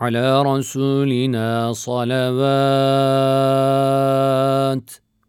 على رسولنا صلوات.